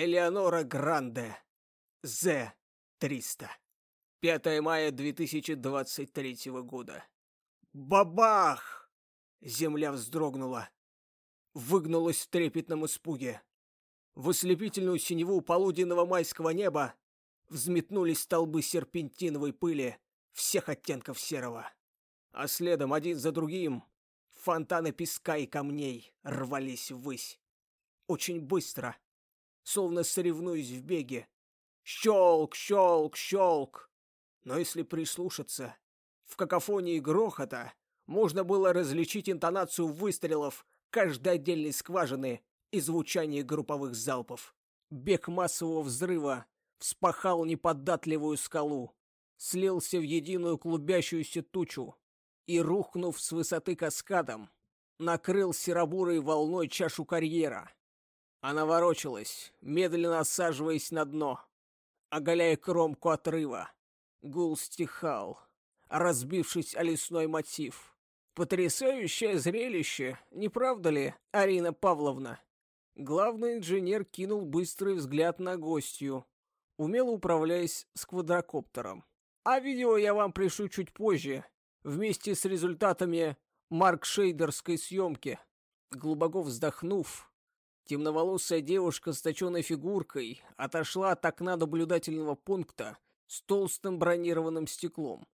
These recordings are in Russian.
Элеонора Гранде. З-300. 5 мая 2023 года. Бабах! Земля вздрогнула. Выгнулась в трепетном испуге. В ослепительную синеву полуденного майского неба взметнулись столбы серпентиновой пыли всех оттенков серого. А следом один за другим фонтаны песка и камней рвались ввысь. Очень быстро, словно соревнуясь в беге. Щелк, щелк, щелк. Но если прислушаться, в какофонии грохота можно было различить интонацию выстрелов каждой отдельной скважины и звучание групповых залпов. Бег массового взрыва вспахал неподатливую скалу, слился в единую клубящуюся тучу и, рухнув с высоты каскадом, накрыл серобурой волной чашу карьера. Она ворочалась, медленно осаживаясь на дно, оголяя кромку отрыва. Гул стихал, разбившись о лесной мотив. Потрясающее зрелище, не правда ли, Арина Павловна? Главный инженер кинул быстрый взгляд на гостью, умело управляясь с квадрокоптером. А видео я вам пришлю чуть позже, вместе с результатами маркшейдерской съемки. Глубоко вздохнув, темноволосая девушка с точенной фигуркой отошла от окна наблюдательного пункта с толстым бронированным стеклом.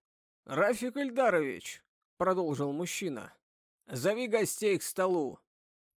«Рафик Эльдарович», — продолжил мужчина, — «зови гостей к столу.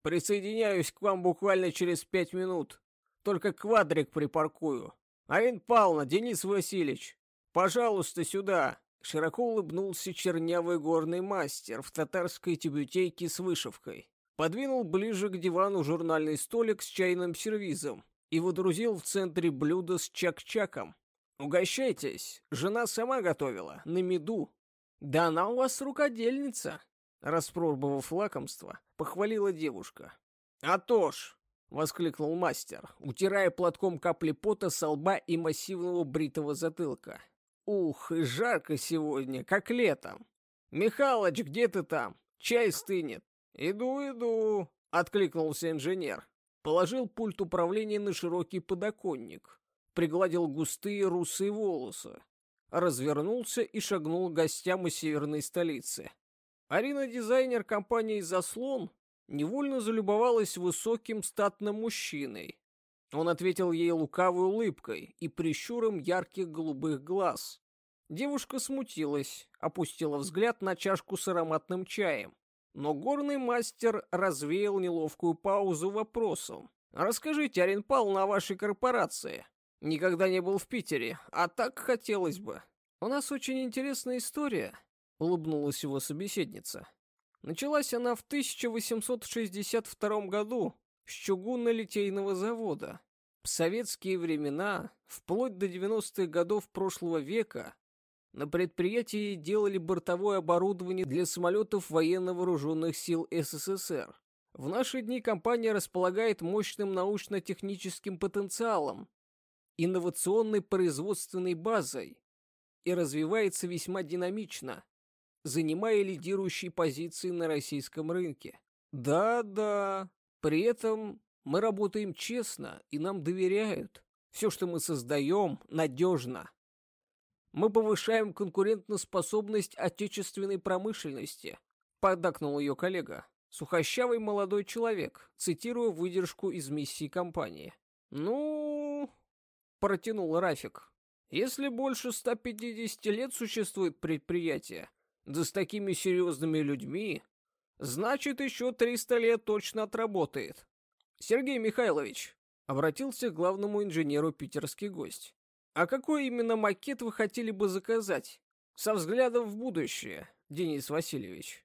Присоединяюсь к вам буквально через пять минут. Только квадрик припаркую. Арин Павловна, Денис Васильевич, пожалуйста, сюда!» Широко улыбнулся чернявый горный мастер в татарской тюбютейке с вышивкой. Подвинул ближе к дивану журнальный столик с чайным сервизом и водрузил в центре блюдо с чак-чаком. «Угощайтесь, жена сама готовила, на меду». «Да она у вас рукодельница», — распробовав лакомство, похвалила девушка. «А то ж!» — воскликнул мастер, утирая платком капли пота со лба и массивного бритого затылка. «Ух, и жарко сегодня, как летом! Михалыч, где ты там? Чай стынет!» «Иду, иду!» — откликнулся инженер. Положил пульт управления на широкий подоконник, пригладил густые русые волосы, развернулся и шагнул к гостям из северной столицы. Арина-дизайнер компании «Заслон» невольно залюбовалась высоким статным мужчиной. Он ответил ей лукавой улыбкой и прищуром ярких голубых глаз. Девушка смутилась, опустила взгляд на чашку с ароматным чаем. Но горный мастер развеял неловкую паузу вопросом. «Расскажите, Арин Павловна, о вашей корпорации. Никогда не был в Питере, а так хотелось бы». «У нас очень интересная история», — улыбнулась его собеседница. Началась она в 1862 году с чугунно-литейного завода. В советские времена, вплоть до 90-х годов прошлого века, на предприятии делали бортовое оборудование для самолетов военно-вооруженных сил СССР. В наши дни компания располагает мощным научно-техническим потенциалом, инновационной производственной базой и развивается весьма динамично, занимая лидирующие позиции на российском рынке. Да-да, при этом мы работаем честно и нам доверяют. Все, что мы создаем, надежно. Мы повышаем конкурентоспособность отечественной промышленности, поддакнул ее коллега. Сухощавый молодой человек, цитируя выдержку из миссии компании. «Ну...» — протянул Рафик. «Если больше 150 лет существует предприятие, да с такими серьезными людьми, значит, еще 300 лет точно отработает». «Сергей Михайлович», — обратился к главному инженеру питерский гость. А какой именно макет вы хотели бы заказать? Со взглядом в будущее, Денис Васильевич.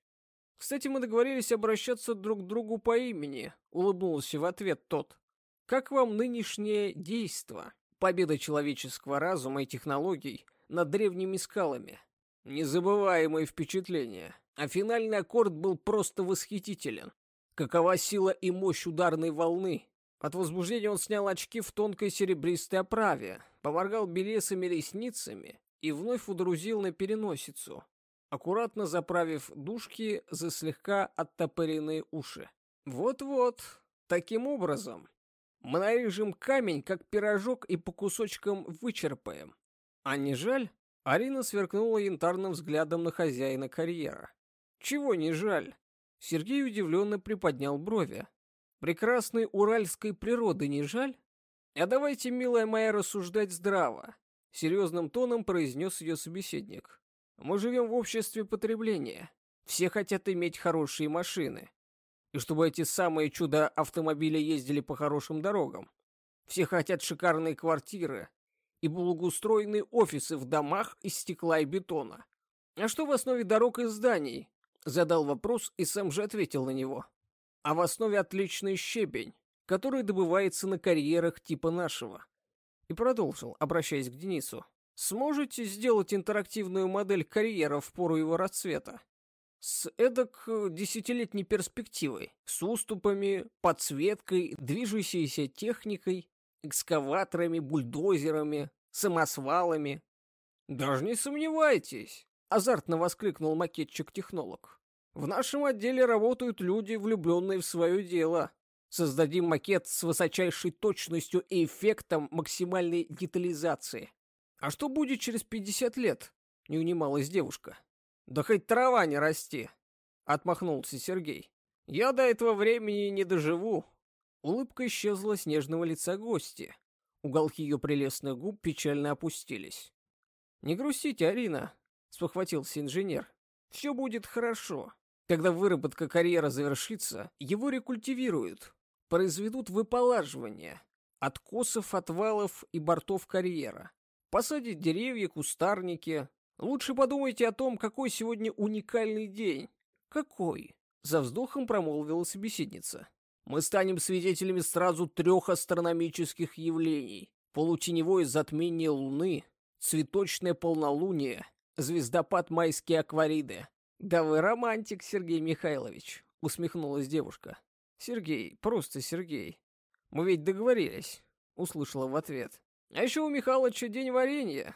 Кстати, мы договорились обращаться друг к другу по имени, улыбнулся в ответ тот. Как вам нынешнее действо? Победа человеческого разума и технологий над древними скалами. Незабываемые впечатления. А финальный аккорд был просто восхитителен. Какова сила и мощь ударной волны, от возбуждения он снял очки в тонкой серебристой оправе, поморгал белесыми ресницами и вновь удрузил на переносицу, аккуратно заправив дужки за слегка оттопыренные уши. Вот-вот, таким образом. Мы нарежем камень, как пирожок, и по кусочкам вычерпаем. А не жаль? Арина сверкнула янтарным взглядом на хозяина карьера. Чего не жаль? Сергей удивленно приподнял брови. Прекрасной уральской природы не жаль? А давайте, милая моя, рассуждать здраво. Серьезным тоном произнес ее собеседник. Мы живем в обществе потребления. Все хотят иметь хорошие машины. И чтобы эти самые чудо-автомобили ездили по хорошим дорогам. Все хотят шикарные квартиры и благоустроенные офисы в домах из стекла и бетона. А что в основе дорог и зданий? Задал вопрос и сам же ответил на него. А в основе отличный щебень, который добывается на карьерах типа нашего. И продолжил, обращаясь к Денису. Сможете сделать интерактивную модель карьера в пору его расцвета? С эдак э, десятилетней перспективой, с уступами, подсветкой, движущейся техникой, экскаваторами, бульдозерами, самосвалами. Даже не сомневайтесь, азартно воскликнул макетчик-технолог. В нашем отделе работают люди, влюбленные в свое дело. Создадим макет с высочайшей точностью и эффектом максимальной детализации. А что будет через 50 лет? Не унималась девушка. Да хоть трава не расти, отмахнулся Сергей. Я до этого времени не доживу. Улыбка исчезла с нежного лица гости. Уголки ее прелестных губ печально опустились. «Не грустите, Арина», — спохватился инженер. «Все будет хорошо. Когда выработка карьера завершится, его рекультивируют, произведут выполаживание, откосов, отвалов и бортов карьера. Посадить деревья, кустарники. Лучше подумайте о том, какой сегодня уникальный день. Какой? За вздохом промолвила собеседница. Мы станем свидетелями сразу трех астрономических явлений. Полутеневое затмение Луны, цветочное полнолуние, звездопад майские аквариды. Да вы романтик, Сергей Михайлович, усмехнулась девушка. Сергей, просто Сергей. Мы ведь договорились, услышала в ответ. А еще у Михалыча день варенья.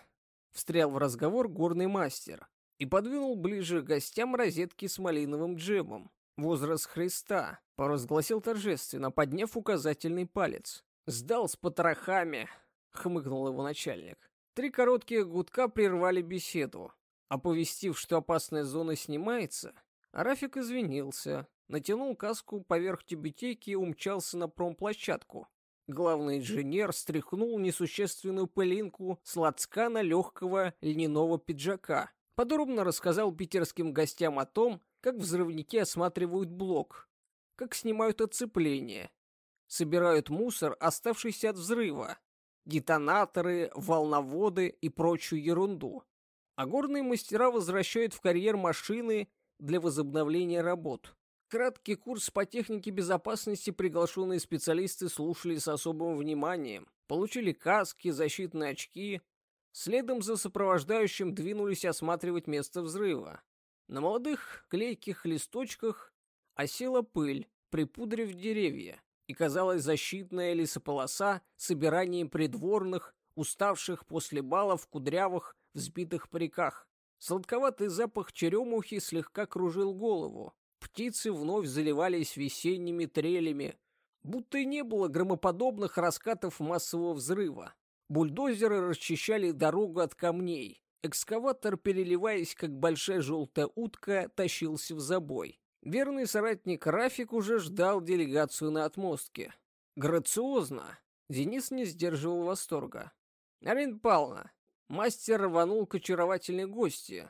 Встрял в разговор горный мастер и подвинул ближе к гостям розетки с малиновым джемом. Возраст Христа, поразгласил торжественно, подняв указательный палец. «Сдал с потрохами», — хмыкнул его начальник. Три коротких гудка прервали беседу. Оповестив, что опасная зона снимается, Рафик извинился, натянул каску поверх тюбетейки и умчался на промплощадку. Главный инженер стряхнул несущественную пылинку с лацкана легкого льняного пиджака. Подробно рассказал питерским гостям о том, как взрывники осматривают блок, как снимают оцепление, собирают мусор, оставшийся от взрыва, детонаторы, волноводы и прочую ерунду. А горные мастера возвращают в карьер машины для возобновления работ. Краткий курс по технике безопасности приглашенные специалисты слушали с особым вниманием, получили каски, защитные очки. Следом за сопровождающим двинулись осматривать место взрыва. На молодых клейких листочках осела пыль, припудрив деревья, и казалась защитная лесополоса собиранием придворных, уставших после балов кудрявых, взбитых париках. Сладковатый запах черемухи слегка кружил голову, Птицы вновь заливались весенними трелями, будто и не было громоподобных раскатов массового взрыва. Бульдозеры расчищали дорогу от камней. Экскаватор, переливаясь, как большая желтая утка, тащился в забой. Верный соратник Рафик уже ждал делегацию на отмостке. Грациозно. Денис не сдерживал восторга. «Арина Павловна, мастер рванул к очаровательной гости,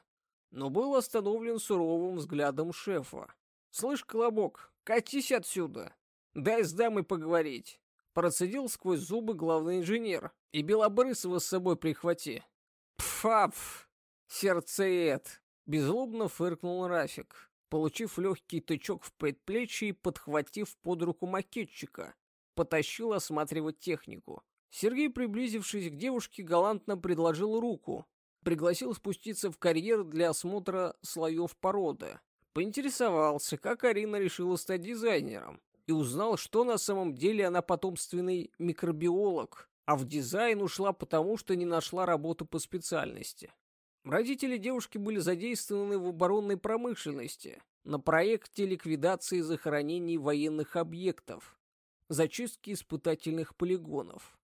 но был остановлен суровым взглядом шефа. «Слышь, Колобок, катись отсюда! Дай с дамой поговорить!» Процедил сквозь зубы главный инженер. «И Белобрысова с собой прихвати!» «Пфаф! Сердцеед!» Безлобно фыркнул Рафик, получив легкий тычок в предплечье и подхватив под руку макетчика. Потащил осматривать технику. Сергей, приблизившись к девушке, галантно предложил руку, пригласил спуститься в карьер для осмотра слоев породы. Поинтересовался, как Арина решила стать дизайнером, и узнал, что на самом деле она потомственный микробиолог, а в дизайн ушла потому, что не нашла работу по специальности. Родители девушки были задействованы в оборонной промышленности на проекте ликвидации захоронений военных объектов. зачистки испытательных полигонов.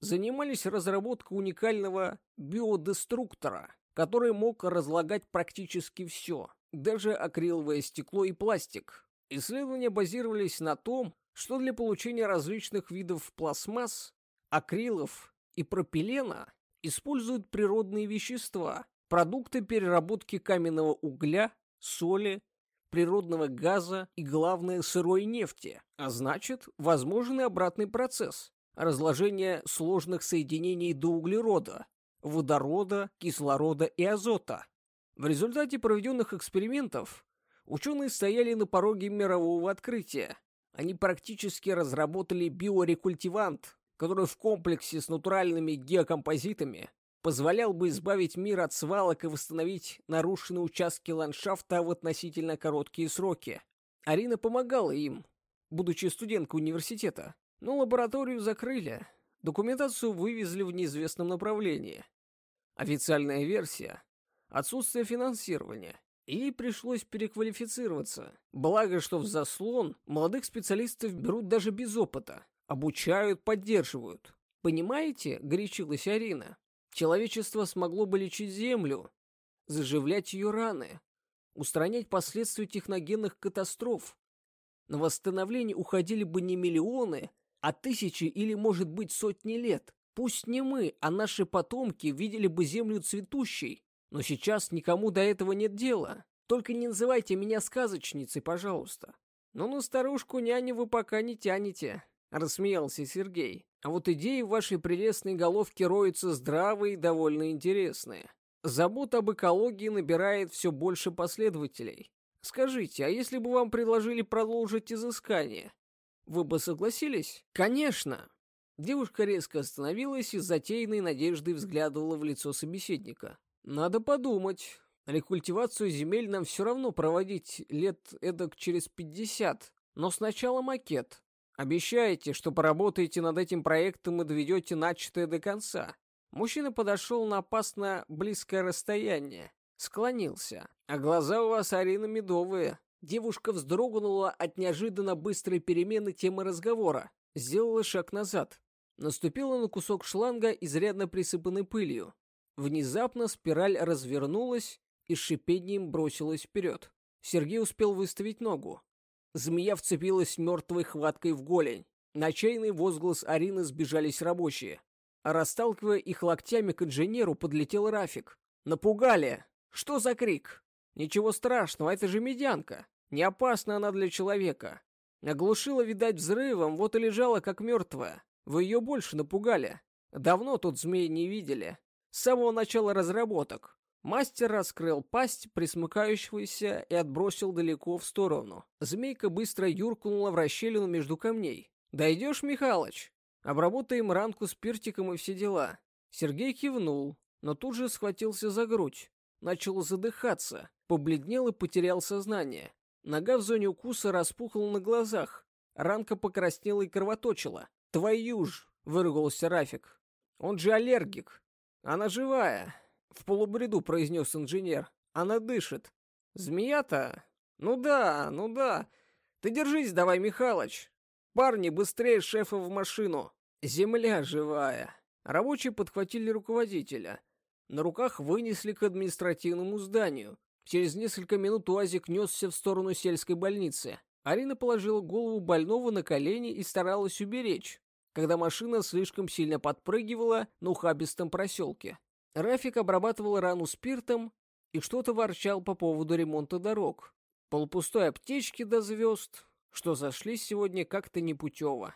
Занимались разработкой уникального биодеструктора, который мог разлагать практически все, даже акриловое стекло и пластик. Исследования базировались на том, что для получения различных видов пластмасс, акрилов и пропилена используют природные вещества, продукты переработки каменного угля, соли, природного газа и, главное, сырой нефти, а значит, возможен обратный процесс – разложение сложных соединений до углерода, водорода, кислорода и азота. В результате проведенных экспериментов ученые стояли на пороге мирового открытия. Они практически разработали биорекультивант, который в комплексе с натуральными геокомпозитами позволял бы избавить мир от свалок и восстановить нарушенные участки ландшафта в относительно короткие сроки. Арина помогала им, будучи студенткой университета, но лабораторию закрыли, документацию вывезли в неизвестном направлении. Официальная версия — отсутствие финансирования, и пришлось переквалифицироваться. Благо, что в заслон молодых специалистов берут даже без опыта, обучают, поддерживают. Понимаете, горячилась Арина, Человечество смогло бы лечить Землю, заживлять ее раны, устранять последствия техногенных катастроф. На восстановление уходили бы не миллионы, а тысячи или, может быть, сотни лет. Пусть не мы, а наши потомки видели бы Землю цветущей. Но сейчас никому до этого нет дела. Только не называйте меня сказочницей, пожалуйста. Ну на старушку няню вы пока не тянете, — рассмеялся Сергей. А вот идеи в вашей прелестной головке роются здравые и довольно интересные. Забота об экологии набирает все больше последователей. Скажите, а если бы вам предложили продолжить изыскание, вы бы согласились? Конечно. Девушка резко остановилась и с затеянной надеждой взглядывала в лицо собеседника. Надо подумать. Рекультивацию земель нам все равно проводить лет эдак через пятьдесят. Но сначала макет. Обещаете, что поработаете над этим проектом и доведете начатое до конца. Мужчина подошел на опасно близкое расстояние, склонился. А глаза у вас, Арина, медовые. Девушка вздрогнула от неожиданно быстрой перемены темы разговора, сделала шаг назад. Наступила на кусок шланга, изрядно присыпанный пылью. Внезапно спираль развернулась и с шипением бросилась вперед. Сергей успел выставить ногу. Змея вцепилась мертвой хваткой в голень. На чайный возглас Арины сбежались рабочие. Расталкивая их локтями к инженеру, подлетел Рафик. Напугали. Что за крик? Ничего страшного, это же медянка. Не опасна она для человека. Оглушила, видать, взрывом, вот и лежала как мертвая. Вы ее больше напугали. Давно тут змей не видели. С самого начала разработок. Мастер раскрыл пасть присмыкающегося и отбросил далеко в сторону. Змейка быстро юркнула в расщелину между камней. «Дойдешь, Михалыч? Обработаем ранку спиртиком и все дела». Сергей кивнул, но тут же схватился за грудь. Начал задыхаться, побледнел и потерял сознание. Нога в зоне укуса распухла на глазах. Ранка покраснела и кровоточила. «Твою ж!» — выругался Рафик. «Он же аллергик. Она живая. В полубреду произнес инженер. Она дышит. Змея-то? Ну да, ну да. Ты держись давай, Михалыч. Парни, быстрее шефа в машину. Земля живая. Рабочие подхватили руководителя. На руках вынесли к административному зданию. Через несколько минут УАЗик несся в сторону сельской больницы. Арина положила голову больного на колени и старалась уберечь, когда машина слишком сильно подпрыгивала на ухабистом проселке. Рафик обрабатывал рану спиртом и что-то ворчал по поводу ремонта дорог. Полупустой аптечки до звезд, что зашли сегодня как-то непутево.